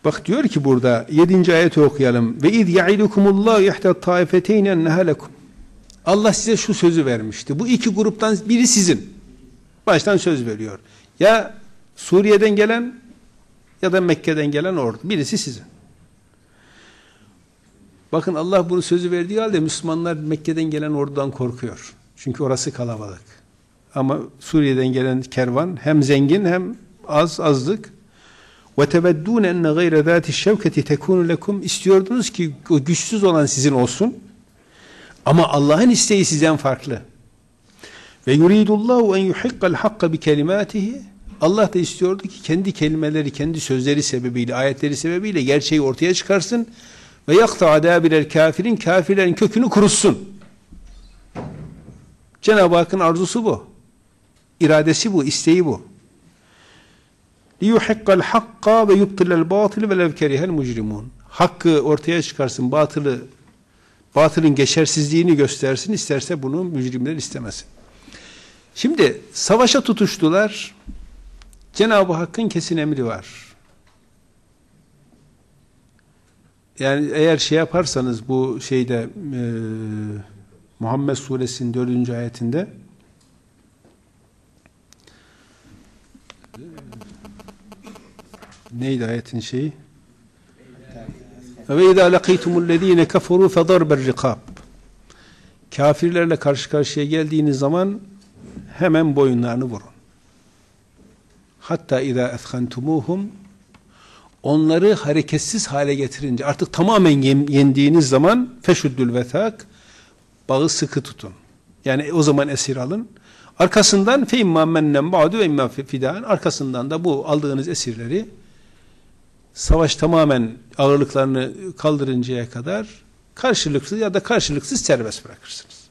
Bak diyor ki burada 7. ayeti okuyalım. Ve iz ya'idukumullahu ihta taifeteyn enneha lekum. Allah size şu sözü vermişti. Bu iki gruptan biri sizin. Baştan söz veriyor. Ya Suriye'den gelen ya da Mekke'den gelen ordu. Birisi sizin. Bakın Allah bunu sözü verdiği halde Müslümanlar Mekke'den gelen ordudan korkuyor. Çünkü orası kalabalık. Ama Suriye'den gelen kervan hem zengin hem az azlık. Teveddûne enne gayre zâti şevketi tekûnü lekum istiyordunuz ki o güçsüz olan sizin olsun. Ama Allah'ın isteği sizden farklı. Ve yuridullahu en yuhiqqal hakka bi kelimatihi Allah da istiyordu ki kendi kelimeleri, kendi sözleri sebebiyle, ayetleri sebebiyle gerçeği ortaya çıkarsın ve yakta adabiler kafirin, kafirlerin kökünü kurutsun. Cenab-ı Hakk'ın arzusu bu. İradesi bu, isteği bu. لِيُحِقَّ الْحَقَّ وَيُبْتِلَ الْبَاطِلِ وَلَوْ كَرِهَ الْمُجْرِمُونَ Hakkı ortaya çıkarsın, batılı, batılın geçersizliğini göstersin, isterse bunu mücrimler istemesin. Şimdi savaşa tutuştular. Cenab-ı Hakk'ın kesin emri var. Yani eğer şey yaparsanız bu şeyde e, Muhammed suresinin dördüncü ayetinde neydi ayetin şeyi? Ve izâ lekîtumullezîne keferû fedarbel rikâb Kafirlerle karşı karşıya geldiğiniz zaman hemen boyunlarını vurun. Hatta izâ ethkantumuhum onları hareketsiz hale getirince artık tamamen yendiğiniz zaman feşuddül vethak bağı sıkı tutun. Yani o zaman esir alın. Arkasından fe imma mennen ba'du ve fidan arkasından da bu aldığınız esirleri savaş tamamen ağırlıklarını kaldırıncaya kadar karşılıksız ya da karşılıksız serbest bırakırsınız.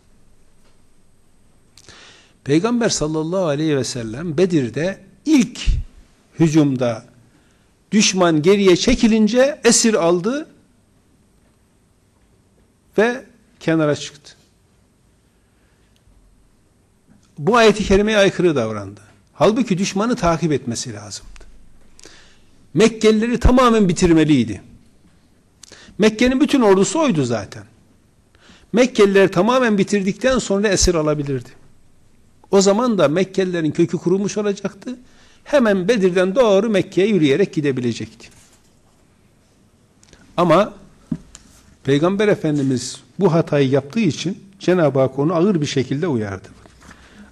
Peygamber sallallahu aleyhi ve sellem Bedir'de ilk hücumda düşman geriye çekilince esir aldı ve kenara çıktı. Bu ayeti kerimeye aykırı davrandı. Halbuki düşmanı takip etmesi lazımdı. Mekkelileri tamamen bitirmeliydi. Mekke'nin bütün ordusu oydu zaten. Mekkeliler tamamen bitirdikten sonra esir alabilirdi. O zaman da Mekkelilerin kökü kurumuş olacaktı. Hemen Bedir'den doğru Mekke'ye yürüyerek gidebilecekti. Ama Peygamber Efendimiz bu hatayı yaptığı için Cenab-ı Hak onu ağır bir şekilde uyardı.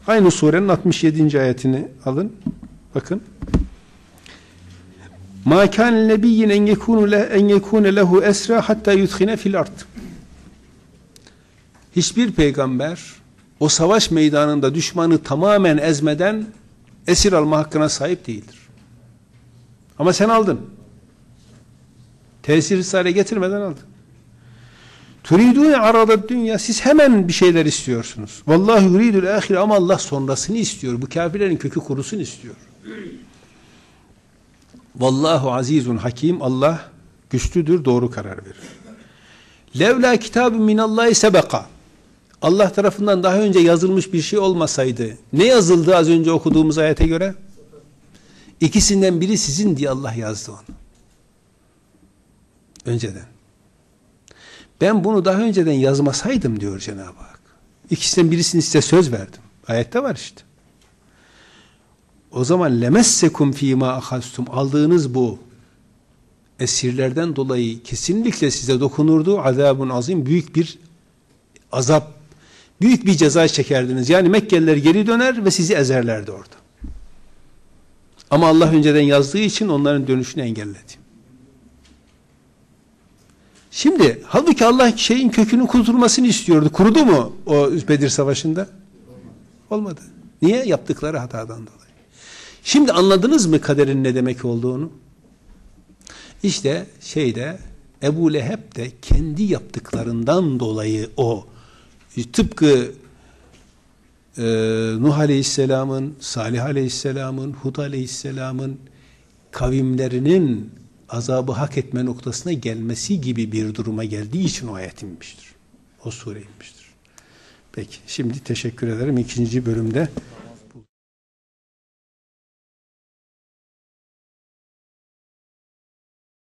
Aynı surenin 67. ayetini alın. Bakın. Ma kan nebiyyin en yekunu en yekune lehu esra hatta yudkhine fil ard. Hiçbir peygamber o savaş meydanında düşmanı tamamen ezmeden esir alma hakkına sahip değildir. Ama sen aldın. Tesir hale getirmeden aldın. Turidune arada dünya siz hemen bir şeyler istiyorsunuz. Vallahi yuridul ahir ama Allah sonrasını istiyor. Bu kafirlerin kökü kurusun istiyor. Vallahu azizun hakim Allah güçlüdür, doğru karar verir. Levla kitabı minallahi sebeka. Allah tarafından daha önce yazılmış bir şey olmasaydı ne yazıldı az önce okuduğumuz ayete göre? İkisinden biri sizin diye Allah yazdı onu. Önceden. Ben bunu daha önceden yazmasaydım diyor Cenab-ı Hak. İkisinden birisini size söz verdim. Ayette var işte. O zaman lemessekum fîmâ ahastum aldığınız bu esirlerden dolayı kesinlikle size dokunurdu. Azabun azim büyük bir azap, büyük bir ceza çekerdiniz. Yani Mekkeliler geri döner ve sizi ezerlerdi orada. Ama Allah önceden yazdığı için onların dönüşünü engelledi. Şimdi halbuki Allah şeyin kökünün kurtulmasını istiyordu. Kurudu mu o Bedir Savaşı'nda? Olmadı. Niye? Yaptıkları hatadan dolayı. Şimdi anladınız mı kaderin ne demek olduğunu? İşte şeyde Ebu Leheb de kendi yaptıklarından dolayı o tıpkı e, Nuh Aleyhisselam'ın, Salih Aleyhisselam'ın, Hud Aleyhisselam'ın kavimlerinin azabı hak etme noktasına gelmesi gibi bir duruma geldiği için o ayet inmiştir. O sure inmiştir. Peki şimdi teşekkür ederim. İkinci bölümde